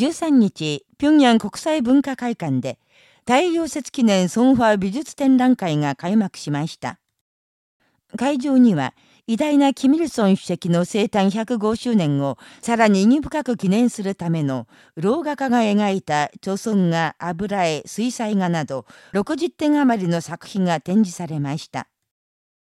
13日、平壌国際文化会館で、太陽節記念ソンファ美術展覧会が開幕しました。会場には、偉大なキミルソン主席の生誕105周年をさらに意義深く記念するための、老画家が描いた著村画、油絵、水彩画など60点余りの作品が展示されました。